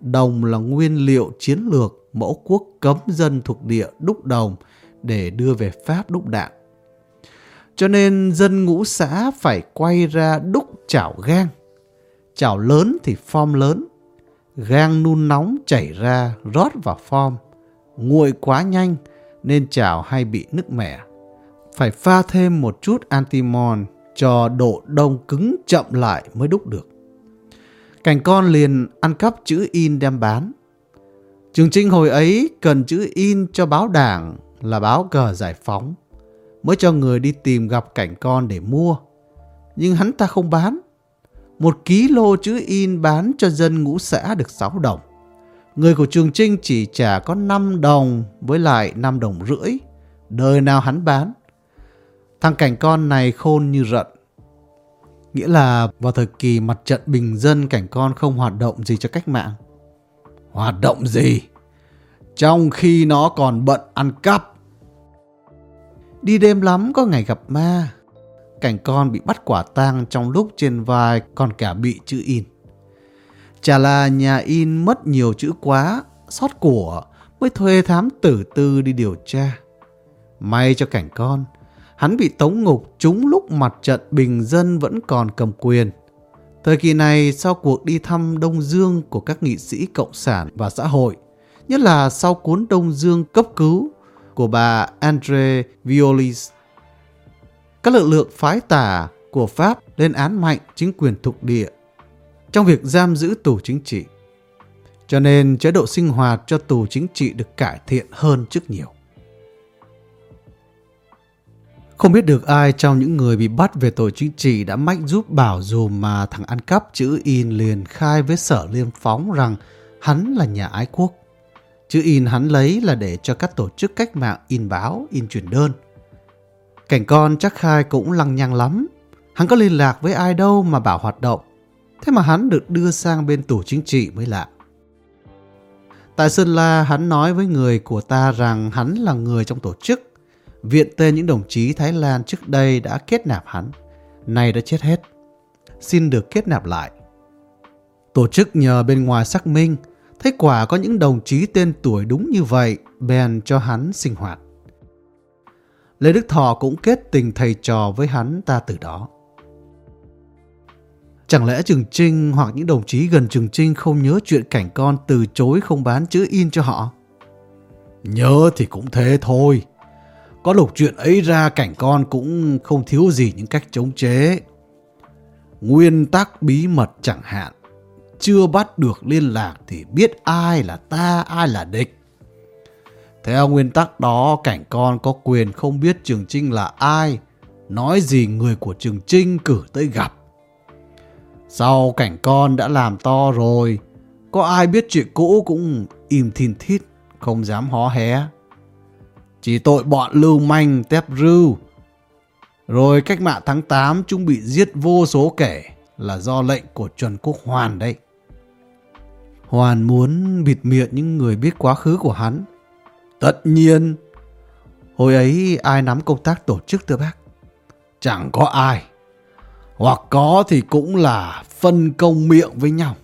Đồng là nguyên liệu chiến lược mẫu quốc cấm dân thuộc địa đúc đồng để đưa về Pháp đúc đạn. Cho nên dân ngũ xã phải quay ra đúc chảo gang. Chảo lớn thì form lớn. Gang nung nóng chảy ra rót vào form. Nguội quá nhanh nên chảo hay bị nứt mẻ. Phải pha thêm một chút antimon cho độ đông cứng chậm lại mới đúc được. Cảnh con liền ăn cắp chữ in đem bán. Trường Trinh hồi ấy cần chữ in cho báo đảng là báo cờ giải phóng. Mới cho người đi tìm gặp cảnh con để mua. Nhưng hắn ta không bán. Một ký lô chữ in bán cho dân ngũ xã được 6 đồng. Người của Trường Trinh chỉ trả có 5 đồng với lại 5 đồng rưỡi. Đời nào hắn bán. Thằng cảnh con này khôn như rận. Nghĩa là vào thời kỳ mặt trận bình dân, cảnh con không hoạt động gì cho cách mạng. Hoạt động gì? Trong khi nó còn bận ăn cắp. Đi đêm lắm có ngày gặp ma. Cảnh con bị bắt quả tang trong lúc trên vai còn cả bị chữ in. Chả là nhà in mất nhiều chữ quá, sót của, mới thuê thám tử tư đi điều tra. May cho cảnh con, hắn bị tống ngục trúng lúc mặt trận bình dân vẫn còn cầm quyền. Thời kỳ này sau cuộc đi thăm Đông Dương của các nghị sĩ Cộng sản và xã hội, nhất là sau cuốn Đông Dương cấp cứu của bà Andre Violis. Các lực lượng phái tả của Pháp lên án mạnh chính quyền thuộc địa trong việc giam giữ tù chính trị. Cho nên chế độ sinh hoạt cho tù chính trị được cải thiện hơn trước nhiều. Không biết được ai trong những người bị bắt về tội chính trị đã mách giúp bảo dù mà thằng ăn cắp chữ in liền khai với sở liêm phóng rằng hắn là nhà ái quốc. Chữ in hắn lấy là để cho các tổ chức cách mạng in báo, in truyền đơn. Cảnh con chắc khai cũng lăng nhăng lắm. Hắn có liên lạc với ai đâu mà bảo hoạt động. Thế mà hắn được đưa sang bên tủ chính trị mới lạ. Tại Sơn La, hắn nói với người của ta rằng hắn là người trong tổ chức. Viện tên những đồng chí Thái Lan trước đây đã kết nạp hắn. Nay đã chết hết. Xin được kết nạp lại. Tổ chức nhờ bên ngoài xác minh, thấy quả có những đồng chí tên tuổi đúng như vậy, bèn cho hắn sinh hoạt. Lê Đức Thọ cũng kết tình thầy trò với hắn ta từ đó. Chẳng lẽ Trường Trinh hoặc những đồng chí gần Trường Trinh không nhớ chuyện cảnh con từ chối không bán chữ in cho họ? Nhớ thì cũng thế thôi. Có lục chuyện ấy ra cảnh con cũng không thiếu gì những cách chống chế. Nguyên tắc bí mật chẳng hạn. Chưa bắt được liên lạc thì biết ai là ta, ai là địch. Theo nguyên tắc đó, cảnh con có quyền không biết Trường Trinh là ai. Nói gì người của Trường Trinh cử tới gặp. Sau cảnh con đã làm to rồi, có ai biết chuyện cũ cũng im thìn thít, không dám hó hé. Chỉ tội bọn lưu manh tép rưu. Rồi cách mạng tháng 8 chúng bị giết vô số kẻ là do lệnh của Trần Quốc Hoàn đấy. Hoàn muốn bịt miệng những người biết quá khứ của hắn. Tất nhiên, hồi ấy ai nắm công tác tổ chức thưa bác? Chẳng có ai. Hoặc có thì cũng là phân công miệng với nhau.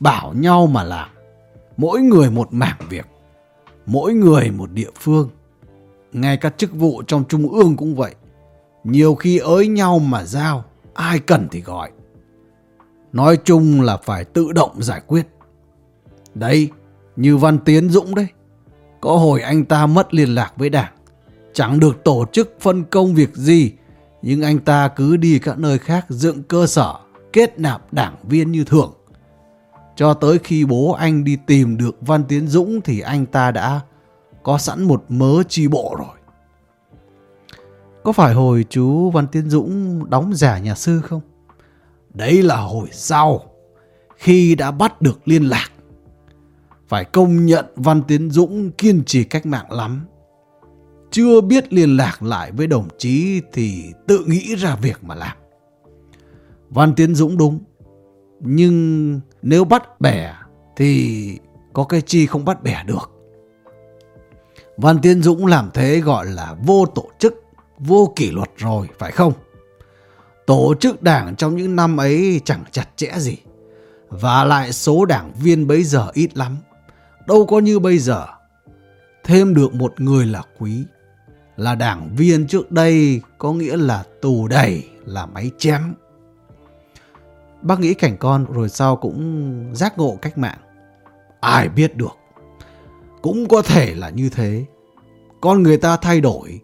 bảo nhau mà làm. Mỗi người một mảng việc, mỗi người một địa phương. Ngay các chức vụ trong trung ương cũng vậy. Nhiều khi ới nhau mà giao, ai cần thì gọi. Nói chung là phải tự động giải quyết. Đấy, như Văn Tiến Dũng đấy. Có hồi anh ta mất liên lạc với đảng. Chẳng được tổ chức phân công việc gì. Nhưng anh ta cứ đi các nơi khác dựng cơ sở, kết nạp đảng viên như thường. Cho tới khi bố anh đi tìm được Văn Tiến Dũng thì anh ta đã có sẵn một mớ chi bộ rồi. Có phải hồi chú Văn Tiến Dũng đóng giả nhà sư không? Đấy là hồi sau, khi đã bắt được liên lạc. Phải công nhận Văn Tiến Dũng kiên trì cách mạng lắm. Chưa biết liên lạc lại với đồng chí thì tự nghĩ ra việc mà làm. Văn Tiến Dũng đúng, nhưng nếu bắt bẻ thì có cái chi không bắt bẻ được. Văn Tiến Dũng làm thế gọi là vô tổ chức, vô kỷ luật rồi, phải không? Tổ chức đảng trong những năm ấy chẳng chặt chẽ gì. Và lại số đảng viên bấy giờ ít lắm. Đâu có như bây giờ. Thêm được một người là quý. Là đảng viên trước đây có nghĩa là tù đầy, là máy chém. Bác nghĩ cảnh con rồi sau cũng giác ngộ cách mạng. Ai biết được. Cũng có thể là như thế. Con người ta thay đổi,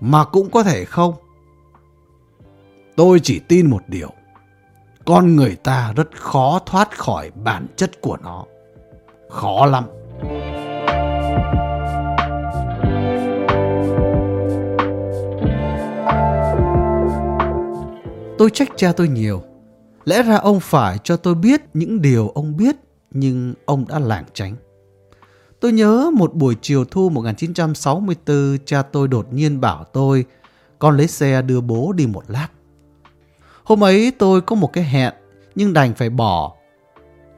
mà cũng có thể không. Tôi chỉ tin một điều. Con người ta rất khó thoát khỏi bản chất của nó. Khó lắm. Tôi trách cha tôi nhiều. Lẽ ra ông phải cho tôi biết những điều ông biết, nhưng ông đã lảng tránh. Tôi nhớ một buổi chiều thu 1964, cha tôi đột nhiên bảo tôi con lấy xe đưa bố đi một lát. Hôm ấy tôi có một cái hẹn, nhưng đành phải bỏ.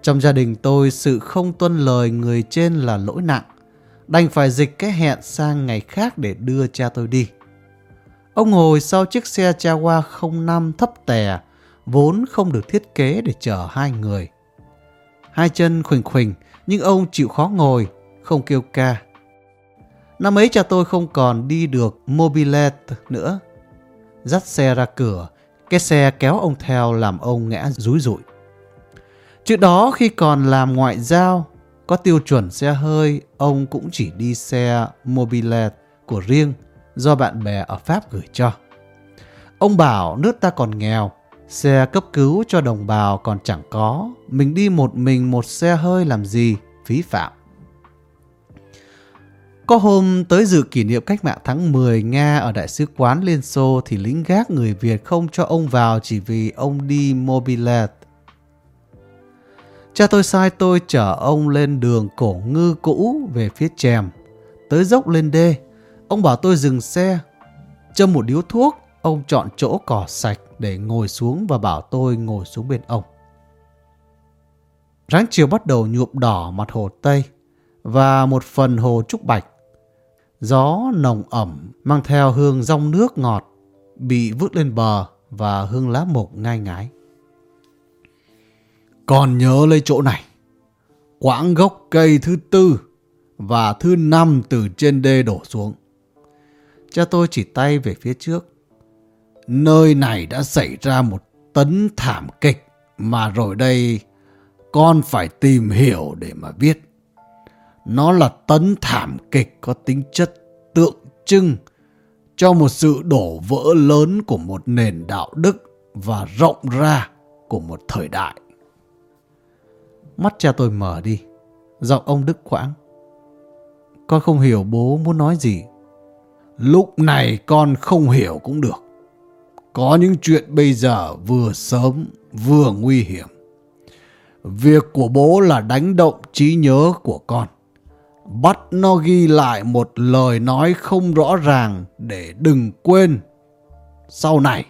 Trong gia đình tôi, sự không tuân lời người trên là lỗi nặng. Đành phải dịch cái hẹn sang ngày khác để đưa cha tôi đi. Ông ngồi sau chiếc xe Jaguar 05 thấp tè, vốn không được thiết kế để chở hai người. Hai chân khuỳnh khuỳnh, nhưng ông chịu khó ngồi, không kêu ca. Năm ấy cha tôi không còn đi được mobilet nữa. Dắt xe ra cửa, cái xe kéo ông theo làm ông ngã rúi rụi. Trước đó khi còn làm ngoại giao, có tiêu chuẩn xe hơi, ông cũng chỉ đi xe mobilet của riêng do bạn bè ở Pháp gửi cho. Ông bảo nước ta còn nghèo, xe cấp cứu cho đồng bào còn chẳng có, mình đi một mình một xe hơi làm gì, phí phạm. Có hôm tới dự kỷ niệm cách mạng tháng 10 Nga ở Đại sứ quán Liên Xô thì lính gác người Việt không cho ông vào chỉ vì ông đi mobilet. Cha tôi sai tôi chở ông lên đường cổ ngư cũ về phía chèm, tới dốc lên đê. Ông bảo tôi dừng xe, châm một điếu thuốc, ông chọn chỗ cỏ sạch để ngồi xuống và bảo tôi ngồi xuống bên ông. Ráng chiều bắt đầu nhuộm đỏ mặt hồ Tây và một phần hồ Trúc Bạch Gió nồng ẩm mang theo hương rong nước ngọt bị vứt lên bờ và hương lá mộc ngai ngái. Còn nhớ lấy chỗ này. Quãng gốc cây thứ tư và thứ năm từ trên đê đổ xuống. Cha tôi chỉ tay về phía trước. Nơi này đã xảy ra một tấn thảm kịch mà rồi đây con phải tìm hiểu để mà viết. Nó là tấn thảm kịch có tính chất tượng trưng cho một sự đổ vỡ lớn của một nền đạo đức và rộng ra của một thời đại. Mắt cha tôi mở đi, giọng ông Đức quãng. Con không hiểu bố muốn nói gì. Lúc này con không hiểu cũng được. Có những chuyện bây giờ vừa sớm vừa nguy hiểm. Việc của bố là đánh động trí nhớ của con bắt nó ghi lại một lời nói không rõ ràng để đừng quên sau này.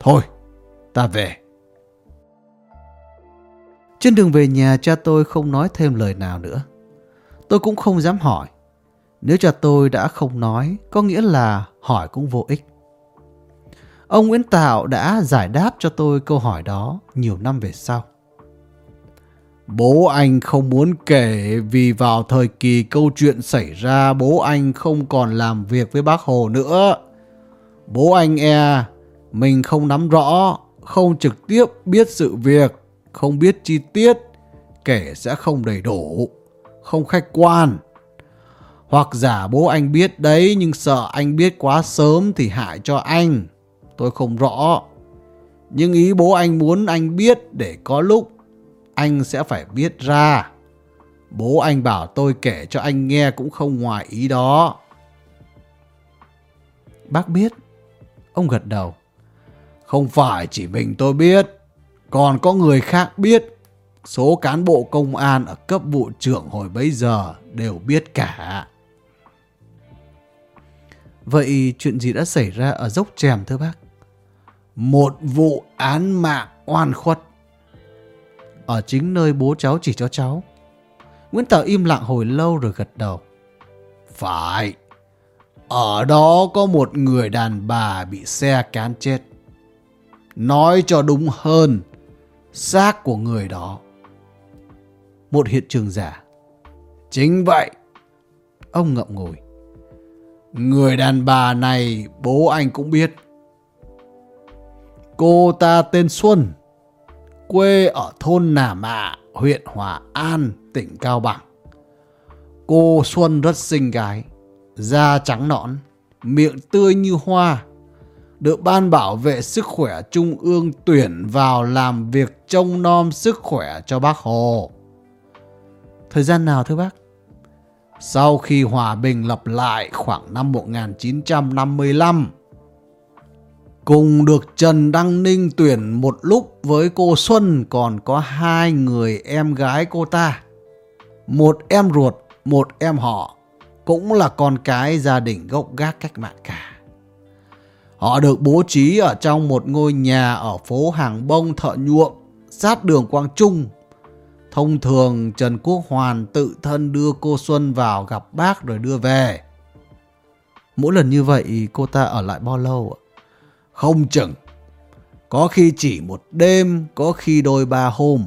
Thôi, ta về. Trên đường về nhà cha tôi không nói thêm lời nào nữa. Tôi cũng không dám hỏi. Nếu cha tôi đã không nói, có nghĩa là hỏi cũng vô ích. Ông Nguyễn Tạo đã giải đáp cho tôi câu hỏi đó nhiều năm về sau. Bố anh không muốn kể vì vào thời kỳ câu chuyện xảy ra bố anh không còn làm việc với bác Hồ nữa. Bố anh e, mình không nắm rõ, không trực tiếp biết sự việc, không biết chi tiết, kể sẽ không đầy đủ, không khách quan. Hoặc giả bố anh biết đấy nhưng sợ anh biết quá sớm thì hại cho anh. Tôi không rõ. Nhưng ý bố anh muốn anh biết để có lúc anh sẽ phải biết ra. Bố anh bảo tôi kể cho anh nghe cũng không ngoài ý đó. Bác biết. Ông gật đầu. Không phải chỉ mình tôi biết. Còn có người khác biết. Số cán bộ công an ở cấp vụ trưởng hồi bấy giờ đều biết cả. Vậy chuyện gì đã xảy ra ở dốc chèm thưa bác? Một vụ án mạng oan khuất. Ở chính nơi bố cháu chỉ cho cháu. Nguyễn Tờ im lặng hồi lâu rồi gật đầu. Phải. Ở đó có một người đàn bà bị xe cán chết. Nói cho đúng hơn, xác của người đó. Một hiện trường giả. Chính vậy. Ông ngậm ngùi. Người đàn bà này bố anh cũng biết. Cô ta tên Xuân, quê ở thôn Nà Mạ, huyện Hòa An, tỉnh Cao Bằng. Cô Xuân rất xinh gái, da trắng nõn, miệng tươi như hoa, được Ban Bảo vệ Sức khỏe Trung ương tuyển vào làm việc trông nom sức khỏe cho bác Hồ. Thời gian nào thưa bác? Sau khi hòa bình lập lại khoảng năm 1955, cùng được Trần Đăng Ninh tuyển một lúc với cô Xuân còn có hai người em gái cô ta. Một em ruột, một em họ, cũng là con cái gia đình gốc gác cách mạng cả. Họ được bố trí ở trong một ngôi nhà ở phố Hàng Bông Thợ Nhuộm, sát đường Quang Trung. Thông thường Trần Quốc Hoàn tự thân đưa cô Xuân vào gặp bác rồi đưa về. Mỗi lần như vậy cô ta ở lại bao lâu ạ? Không chừng. Có khi chỉ một đêm, có khi đôi ba hôm.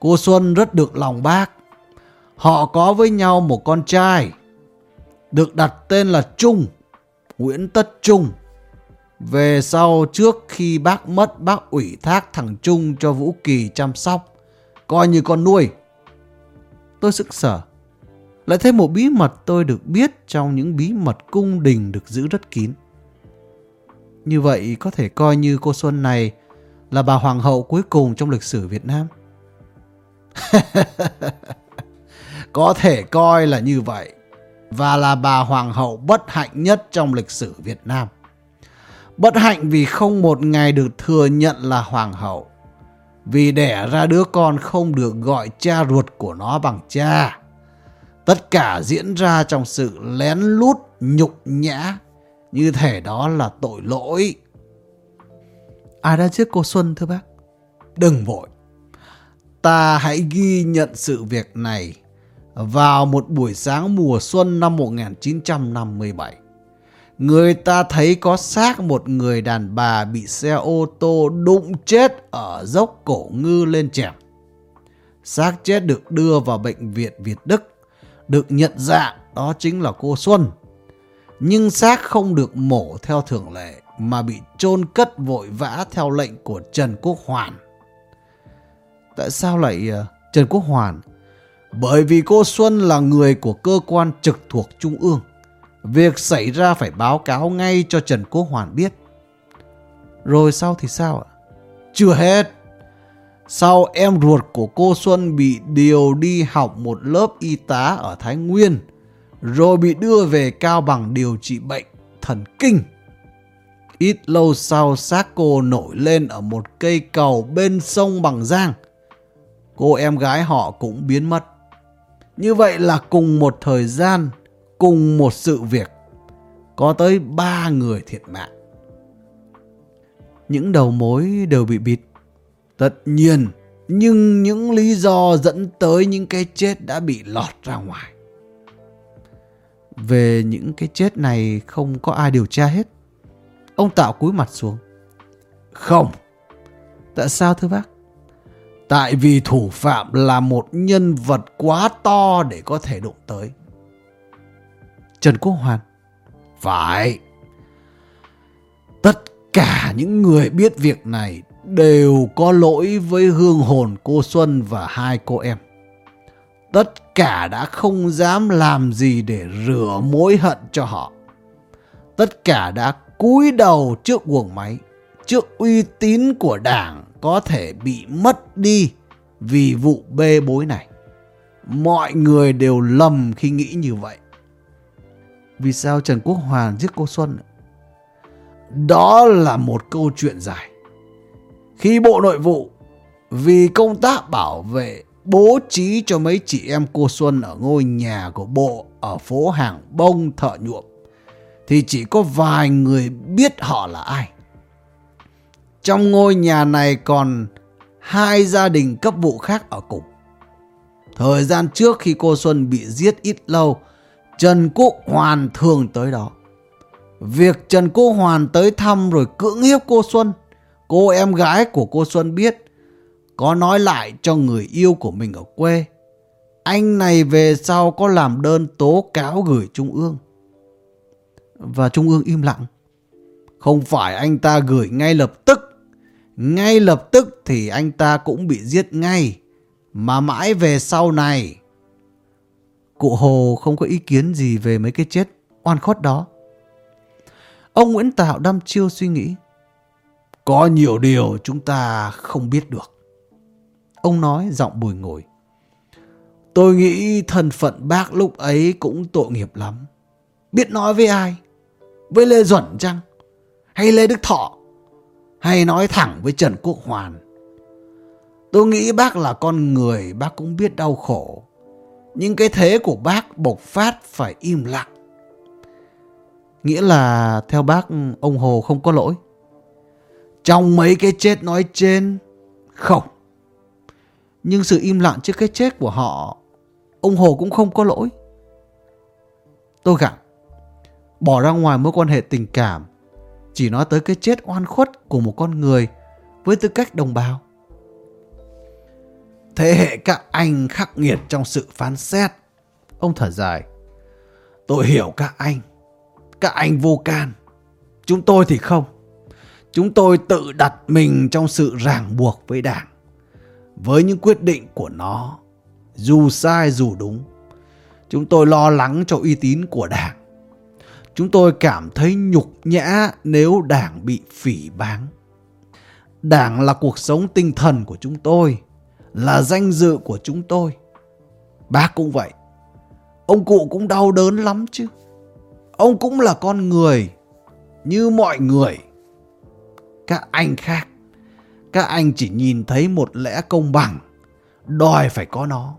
Cô Xuân rất được lòng bác. Họ có với nhau một con trai. Được đặt tên là Trung, Nguyễn Tất Trung. Về sau trước khi bác mất bác ủy thác thằng Trung cho Vũ Kỳ chăm sóc. Coi như con nuôi. Tôi sững sở. Lại thêm một bí mật tôi được biết trong những bí mật cung đình được giữ rất kín. Như vậy có thể coi như cô Xuân này là bà hoàng hậu cuối cùng trong lịch sử Việt Nam. có thể coi là như vậy. Và là bà hoàng hậu bất hạnh nhất trong lịch sử Việt Nam. Bất hạnh vì không một ngày được thừa nhận là hoàng hậu. Vì đẻ ra đứa con không được gọi cha ruột của nó bằng cha. Tất cả diễn ra trong sự lén lút nhục nhã như thể đó là tội lỗi. Ai đã giết cô Xuân thưa bác? Đừng vội. Ta hãy ghi nhận sự việc này vào một buổi sáng mùa xuân năm 1957. Người ta thấy có xác một người đàn bà bị xe ô tô đụng chết ở dốc cổ ngư lên chèm. Xác chết được đưa vào bệnh viện Việt Đức, được nhận dạng đó chính là cô Xuân nhưng xác không được mổ theo thường lệ mà bị chôn cất vội vã theo lệnh của Trần Quốc Hoàn. Tại sao lại uh, Trần Quốc Hoàn? Bởi vì cô Xuân là người của cơ quan trực thuộc Trung ương. Việc xảy ra phải báo cáo ngay cho Trần Quốc Hoàn biết. Rồi sau thì sao ạ? Chưa hết. Sau em ruột của cô Xuân bị điều đi học một lớp y tá ở Thái Nguyên rồi bị đưa về Cao Bằng điều trị bệnh thần kinh. Ít lâu sau xác cô nổi lên ở một cây cầu bên sông Bằng Giang. Cô em gái họ cũng biến mất. Như vậy là cùng một thời gian, cùng một sự việc, có tới ba người thiệt mạng. Những đầu mối đều bị bịt. Tất nhiên, nhưng những lý do dẫn tới những cái chết đã bị lọt ra ngoài. Về những cái chết này không có ai điều tra hết. Ông Tạo cúi mặt xuống. Không. Tại sao thưa bác? Tại vì thủ phạm là một nhân vật quá to để có thể đụng tới. Trần Quốc Hoàn. Phải. Tất cả những người biết việc này đều có lỗi với hương hồn cô Xuân và hai cô em. Tất cả đã không dám làm gì để rửa mối hận cho họ. Tất cả đã cúi đầu trước guồng máy, trước uy tín của đảng có thể bị mất đi vì vụ bê bối này. Mọi người đều lầm khi nghĩ như vậy. Vì sao Trần Quốc Hoàn giết cô Xuân? Đó là một câu chuyện dài. Khi Bộ Nội vụ vì công tác bảo vệ bố trí cho mấy chị em cô Xuân ở ngôi nhà của Bộ ở phố Hàng Bông thợ nhuộm thì chỉ có vài người biết họ là ai. Trong ngôi nhà này còn hai gia đình cấp vụ khác ở cùng. Thời gian trước khi cô Xuân bị giết ít lâu, Trần Quốc Hoàn thường tới đó. Việc Trần Quốc Hoàn tới thăm rồi cưỡng hiếp cô Xuân, cô em gái của cô Xuân biết, có nói lại cho người yêu của mình ở quê. Anh này về sau có làm đơn tố cáo gửi Trung ương. Và Trung ương im lặng. Không phải anh ta gửi ngay lập tức. Ngay lập tức thì anh ta cũng bị giết ngay. Mà mãi về sau này. Cụ Hồ không có ý kiến gì về mấy cái chết oan khuất đó. Ông Nguyễn Tạo đăm chiêu suy nghĩ. Có nhiều điều chúng ta không biết được. Ông nói giọng bùi ngồi. Tôi nghĩ thân phận bác lúc ấy cũng tội nghiệp lắm. Biết nói với ai? Với Lê Duẩn chăng? Hay Lê Đức Thọ? Hay nói thẳng với Trần Quốc Hoàn? Tôi nghĩ bác là con người, bác cũng biết đau khổ. Nhưng cái thế của bác bộc phát phải im lặng. Nghĩa là theo bác ông Hồ không có lỗi. Trong mấy cái chết nói trên, không. Nhưng sự im lặng trước cái chết của họ, ông Hồ cũng không có lỗi. Tôi gặng, bỏ ra ngoài mối quan hệ tình cảm, chỉ nói tới cái chết oan khuất của một con người với tư cách đồng bào. Thế hệ các anh khắc nghiệt trong sự phán xét. Ông thở dài. Tôi hiểu các anh. Các anh vô can. Chúng tôi thì không. Chúng tôi tự đặt mình trong sự ràng buộc với đảng. Với những quyết định của nó, dù sai dù đúng. Chúng tôi lo lắng cho uy tín của đảng. Chúng tôi cảm thấy nhục nhã nếu đảng bị phỉ báng. Đảng là cuộc sống tinh thần của chúng tôi là danh dự của chúng tôi. Bác cũng vậy. Ông cụ cũng đau đớn lắm chứ. Ông cũng là con người, như mọi người. Các anh khác, các anh chỉ nhìn thấy một lẽ công bằng, đòi phải có nó,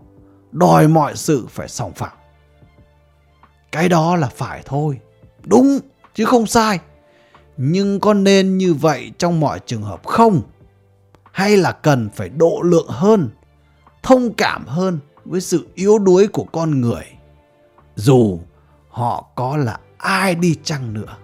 đòi mọi sự phải sòng phẳng. Cái đó là phải thôi, đúng chứ không sai. Nhưng có nên như vậy trong mọi trường hợp không? hay là cần phải độ lượng hơn, thông cảm hơn với sự yếu đuối của con người, dù họ có là ai đi chăng nữa.